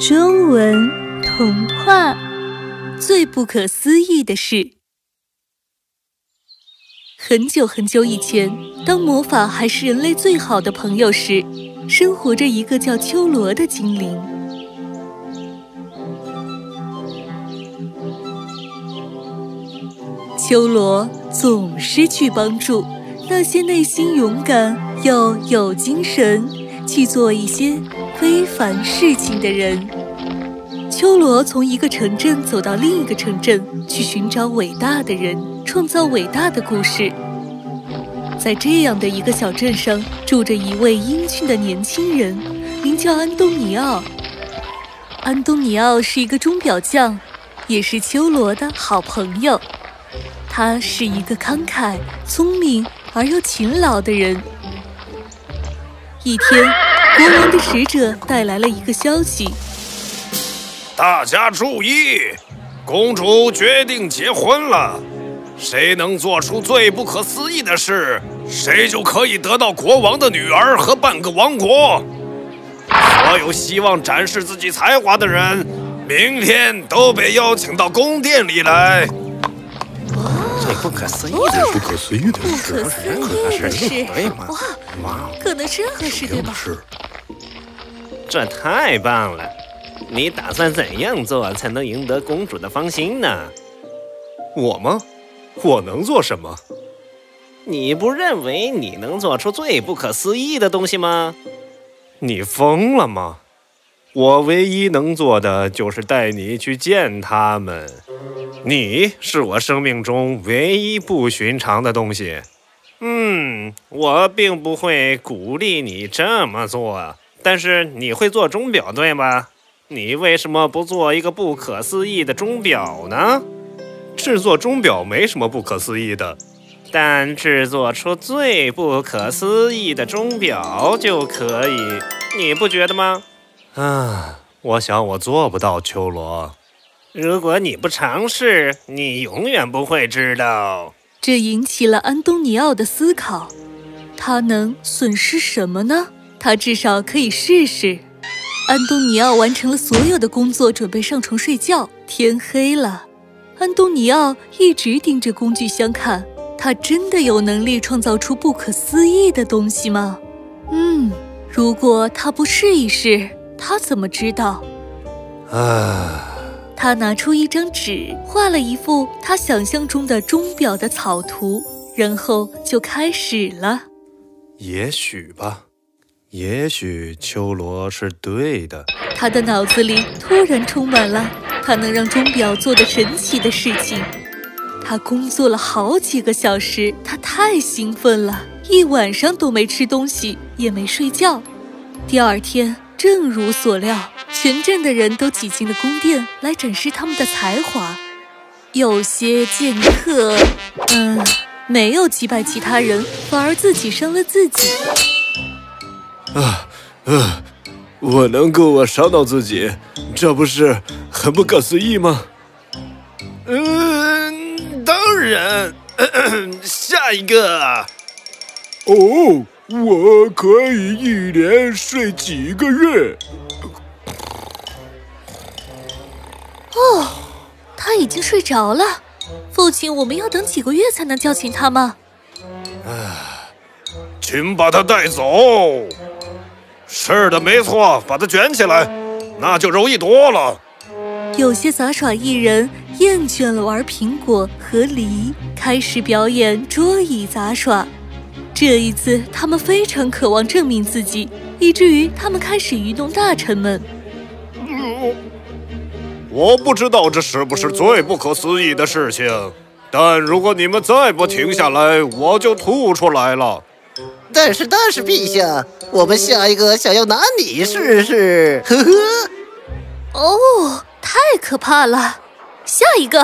中文童话《最不可思议的事》。很久很久以前，当魔法还是人类最好的朋友时，生活着一个叫秋罗的精灵。秋罗总是去帮助那些内心勇敢又有精神去做一些非凡事情的人。秋罗从一个城镇走到另一个城镇，去寻找伟大的人，创造伟大的故事。在这样的一个小镇上，住着一位英俊的年轻人，名叫安东尼奥。安东尼奥是一个钟表匠，也是秋罗的好朋友。他是一个慷慨、聪明而又勤劳的人。一天，国王的使者带来了一个消息：大家注意，公主决定结婚了。谁能做出最不可思议的事，谁就可以得到国王的女儿和半个王国。所有希望展示自己才华的人，明天都被邀请到宫殿里来。最不可思议的不可思议的不可思议的事，哇，可能是任何事，对吧？是，这太棒了！你打算怎样做才能赢得公主的芳心呢？我吗？我能做什么？你不认为你能做出最不可思议的东西吗？你疯了吗？我唯一能做的就是带你去见他们。你是我生命中唯一不寻常的东西。嗯，我并不会鼓励你这么做，但是你会做钟表，对吗？你为什么不做一个不可思议的钟表呢？制作钟表没什么不可思议的，但制作出最不可思议的钟表就可以，你不觉得吗？啊，我想我做不到，秋罗。如果你不尝试，你永远不会知道。这引起了安东尼奥的思考。他能损失什么呢？他至少可以试试。安东尼奥完成了所有的工作，准备上床睡觉。天黑了，安东尼奥一直盯着工具箱看。他真的有能力创造出不可思议的东西吗？嗯，如果他不试一试，他怎么知道？啊。他拿出一张纸，画了一幅他想象中的钟表的草图，然后就开始了。也许吧，也许秋罗是对的。他的脑子里突然充满了他能让钟表做的神奇的事情。他工作了好几个小时，他太兴奋了，一晚上都没吃东西，也没睡觉。第二天，正如所料。全镇的人都挤进了宫殿来展示他们的才华。有些剑客，嗯，没有击败其他人，反而自己伤了自己。啊啊！我能够我伤到自己，这不是很不可思议吗？嗯，当然。下一个。哦，我可以一连睡几个月。已经睡着了。父亲，我们要等几个月才能叫醒他吗？啊，请把他带走。是的，没错，把他卷起来，那就容易多了。有些杂耍艺人厌倦了玩苹果和梨，开始表演桌椅杂耍。这一次，他们非常渴望证明自己，以至于他们开始愚弄大臣们。我不知道这是不是最不可思议的事情，但如果你们再不停下来，我就吐出来了。但是，但是，陛下，我们下一个想要拿你试试。呵呵。哦，太可怕了！下一个，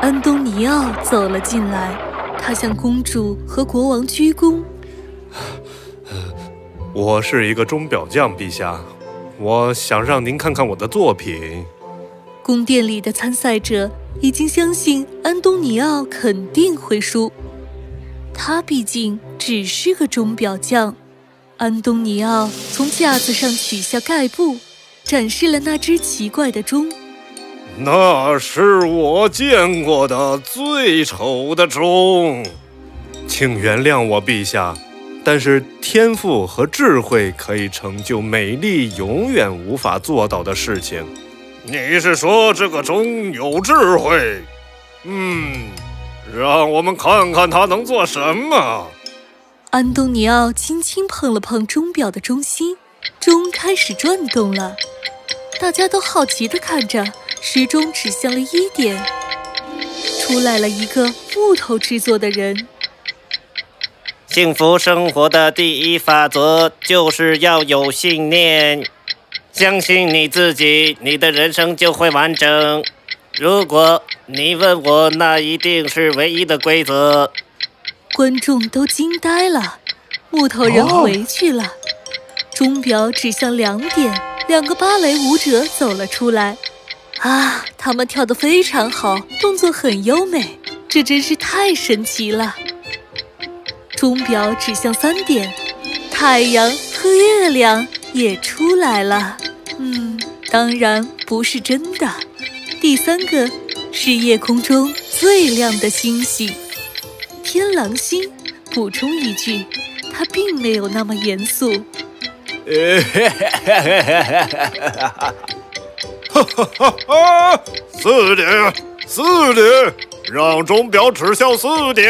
安东尼奥走了进来，他向公主和国王鞠躬。我是一个钟表匠，陛下。我想让您看看我的作品。宫殿里的参赛者已经相信安东尼奥肯定会输，他毕竟只是个钟表匠。安东尼奥从架子上取下盖布，展示了那只奇怪的钟。那是我见过的最丑的钟，请原谅我，陛下。但是天赋和智慧可以成就美丽永远无法做到的事情。你是说这个钟有智慧？嗯，让我们看看它能做什么。安东尼奥轻轻碰了碰钟表的中心，钟开始转动了。大家都好奇地看着，时钟指向了一点，出来了一个木头制作的人。幸福生活的第一法则就是要有信念，相信你自己，你的人生就会完整。如果你问我，那一定是唯一的规则。观众都惊呆了，木头人回去了，钟表指向两点，两个芭蕾舞者走了出来。啊，他们跳得非常好，动作很优美，这真是太神奇了。钟表指向三点，太阳和月亮也出来了。嗯，当然不是真的。第三个是夜空中最亮的星星——天狼星。补充一句，它并没有那么严肃。哈哈哈哈！四点，四点，让钟表指向四点。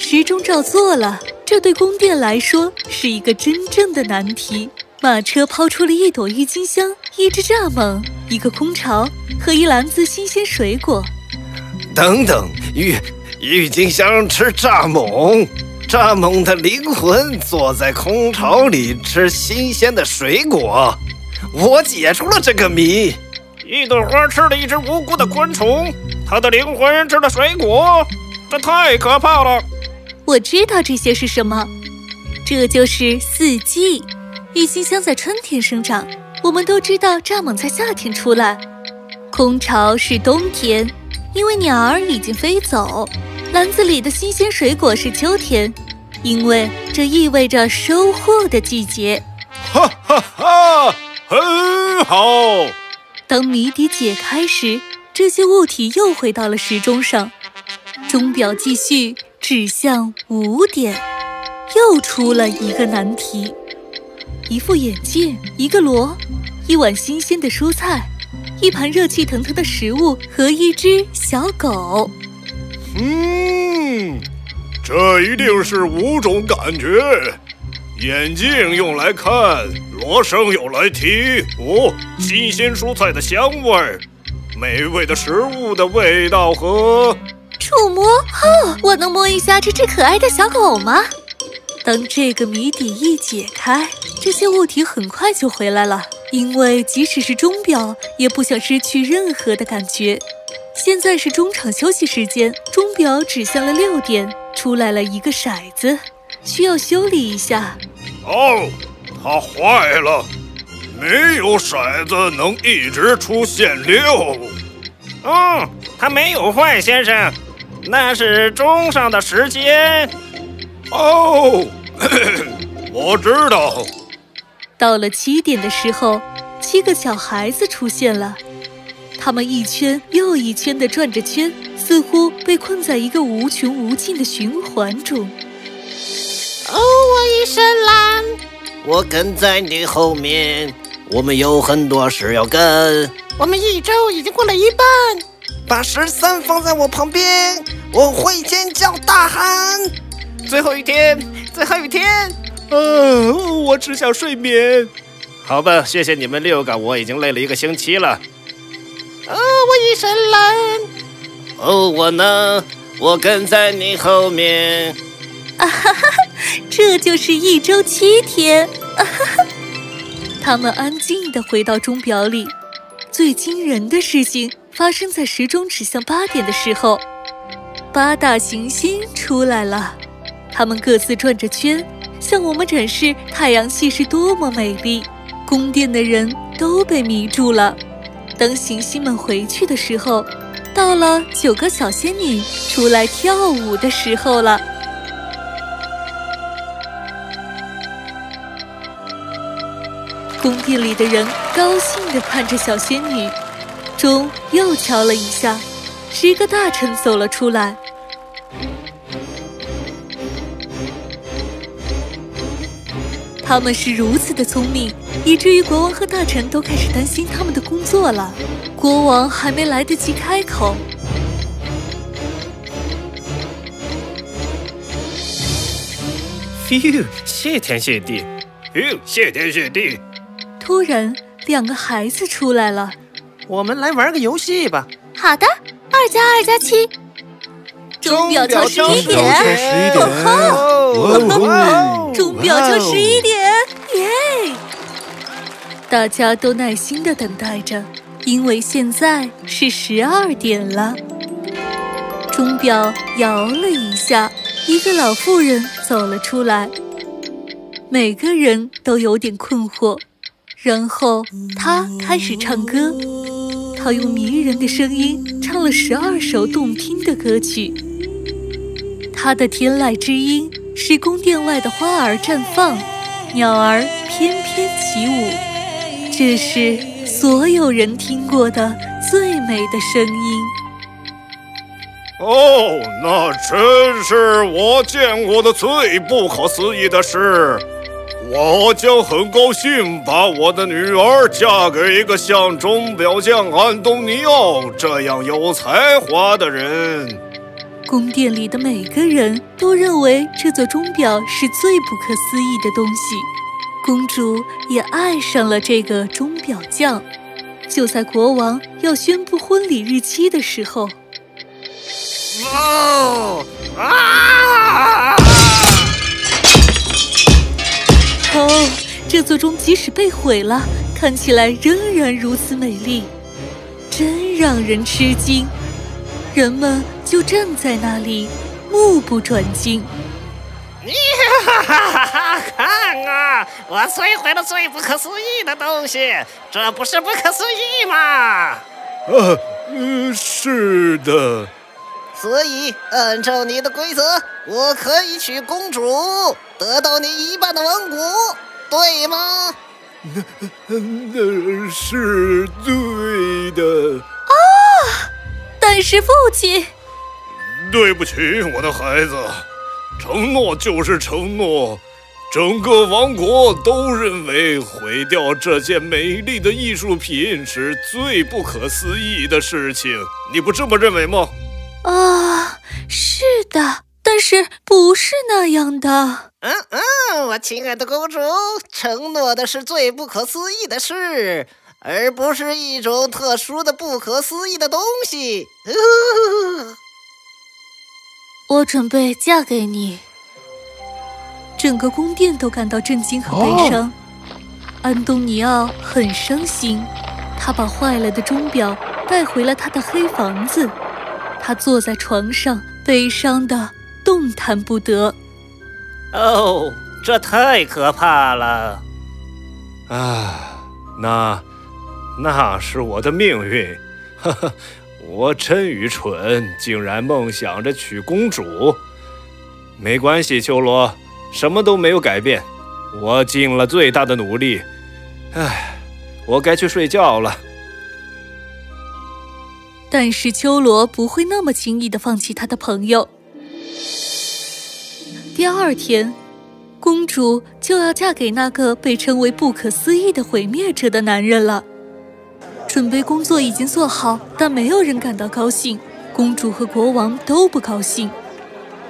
时钟照做了，这对宫殿来说是一个真正的难题。马车抛出了一朵郁金香、一只蚱蜢、一个空巢和一篮子新鲜水果。等等，郁郁金香吃蚱蜢，蚱蜢的灵魂坐在空巢里吃新鲜的水果。我解出了这个谜。一朵花吃了一只无辜的昆虫，它的灵魂吃了水果，这太可怕了。我知道这些是什么，这就是四季。郁金香在春天生长，我们都知道蚱蜢在夏天出来。空巢是冬天，因为鸟儿已经飞走。篮子里的新鲜水果是秋天，因为这意味着收获的季节。哈哈哈，很好。当谜底解开时，这些物体又回到了时钟上，钟表继续。指向五点，又出了一个难题：一副眼镜，一个锣，一碗新鲜的蔬菜，一盘热气腾腾的食物和一只小狗。嗯，这一定是五种感觉：眼镜用来看，锣声用来听，哦，新鲜蔬菜的香味儿，美味的食物的味道和。触摸哦，我能摸一下这只可爱的小狗吗？当这个谜底一解开，这些物体很快就回来了，因为即使是钟表也不想失去任何的感觉。现在是中场休息时间，钟表指向了六点，出来了一个骰子，需要修理一下。哦，它坏了，没有骰子能一直出现六。嗯，它没有坏，先生。那是钟上的时间。哦，我知道。到了七点的时候，七个小孩子出现了，他们一圈又一圈地转着圈，似乎被困在一个无穷无尽的循环中。哦，我一身蓝，我跟在你后面。我们有很多事要干。我们一周已经过了一半。把十三放在我旁边，我会尖叫大喊。最后一天，最后一天，嗯，我只想睡眠。好吧，谢谢你们六个，我已经累了一个星期了。哦，我一身蓝。哦，我呢？我跟在你后面。啊哈哈，这就是一周七天。啊哈哈，他们安静地回到钟表里。最惊人的事情。发生在时钟指向八点的时候，八大行星出来了，它们各自转着圈，向我们展示太阳系是多么美丽。宫殿的人都被迷住了。当行星们回去的时候，到了九个小仙女出来跳舞的时候了。宫殿里的人高兴地看着小仙女。钟又敲了一下，十个大臣走了出来。他们是如此的聪明，以至于国王和大臣都开始担心他们的工作了。国王还没来得及开口，哟，谢天谢地！哟，谢天谢地！突然，两个孩子出来了。我们来玩个游戏吧。好的，二加二加七。钟表敲十一点，哦钟表敲十一点，耶！大家都耐心的等待着，因为现在是十二点了。钟表摇了一下，一个老妇人走了出来。每个人都有点困惑，然后她开始唱歌。他用迷人的声音唱了十二首动听的歌曲。他的天籁之音使宫殿外的花儿绽放，鸟儿翩翩起舞。这是所有人听过的最美的声音。哦，那真是我见过的最不可思议的事。我将很高兴把我的女儿嫁给一个像钟表匠安东尼奥这样有才华的人。宫殿里的每个人都认为这座钟表是最不可思议的东西，公主也爱上了这个钟表匠。就在国王要宣布婚礼日期的时候，哦啊！哦，这座钟即使被毁了，看起来仍然如此美丽，真让人吃惊。人们就站在那里，目不转睛。哈哈哈哈！看啊，我摧毁了最不可思议的东西，这不是不可思议吗？呃，呃，是的。所以，按照你的规则，我可以娶公主，得到你一半的王国，对吗？那那是对的啊。但是父亲，对不起，我的孩子，承诺就是承诺。整个王国都认为毁掉这件美丽的艺术品是最不可思议的事情，你不这么认为吗？啊，是的，但是不是那样的。嗯嗯，我亲爱的公主，承诺的是最不可思议的事，而不是一种特殊的不可思议的东西。呃 我准备嫁给你。整个宫殿都感到震惊和悲伤。安东尼奥很伤心，他把坏了的钟表带回了他的黑房子。他坐在床上，悲伤的动弹不得。哦，这太可怕了！啊，那那是我的命运。哈哈，我真愚蠢，竟然梦想着娶公主。没关系，秋罗，什么都没有改变。我尽了最大的努力。唉，我该去睡觉了。但是秋罗不会那么轻易的放弃他的朋友。第二天，公主就要嫁给那个被称为不可思议的毁灭者的男人了。准备工作已经做好，但没有人感到高兴。公主和国王都不高兴。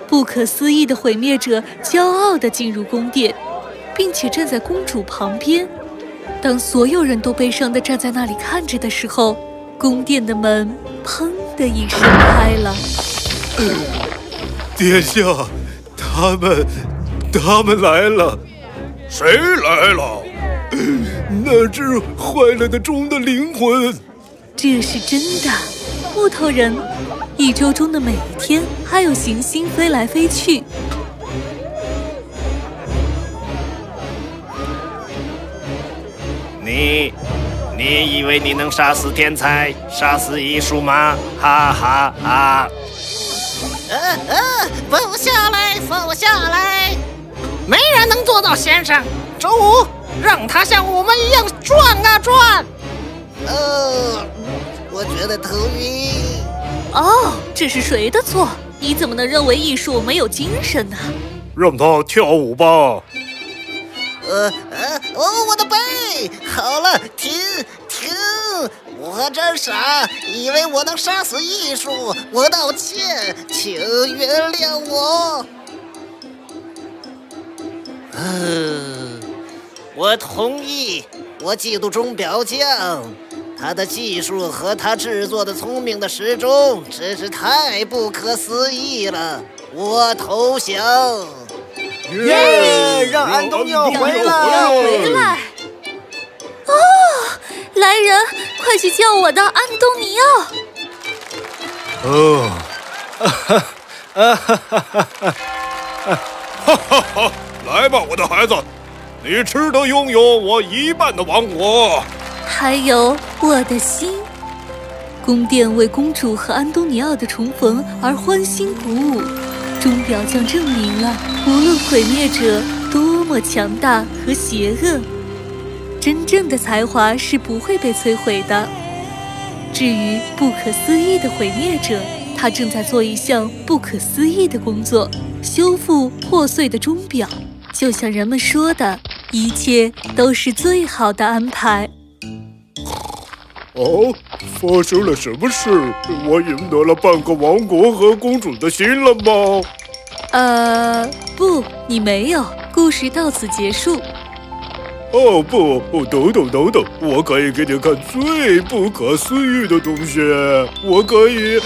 不可思议的毁灭者骄傲地进入宫殿，并且站在公主旁边。当所有人都悲伤地站在那里看着的时候，宫殿的门砰的一声开了。殿下，他们，他们来了。谁来了？那只坏了的钟的灵魂。这是真的，木头人。一周中的每一天，还有行星飞来飞去。你，你以为你能杀死天才，杀死艺术吗？哈哈哈！呃呃，放我下来，放我下来！没人能做到，先生。周五，让他像我们一样转啊转。呃，我觉得头晕。哦，这是谁的错？你怎么能认为艺术没有精神呢？让他跳舞吧。呃呃，哦，我的背！好了，停停！我真傻，以为我能杀死艺术。我道歉，请原谅我。嗯，我同意。我嫉妒钟表匠，他的技术和他制作的聪明的时钟真是太不可思议了。我投降。耶！让安东尼奥回来！回来！哦，来人，快去叫我的安东尼奥！哦，哈哈哈哈哈！哈哈哈！来吧，我的孩子，你值得拥有我一半的王国，还有我的心。宫殿为公主和安东尼奥的重逢而欢欣鼓舞。钟表匠证明了，无论毁灭者多么强大和邪恶，真正的才华是不会被摧毁的。至于不可思议的毁灭者，他正在做一项不可思议的工作——修复破碎的钟表。就像人们说的，一切都是最好的安排。哦，发生了什么事？我赢得了半个王国和公主的心了吗？呃，不，你没有。故事到此结束。哦不，等等等等，我可以给你看最不可思议的东西。我可以。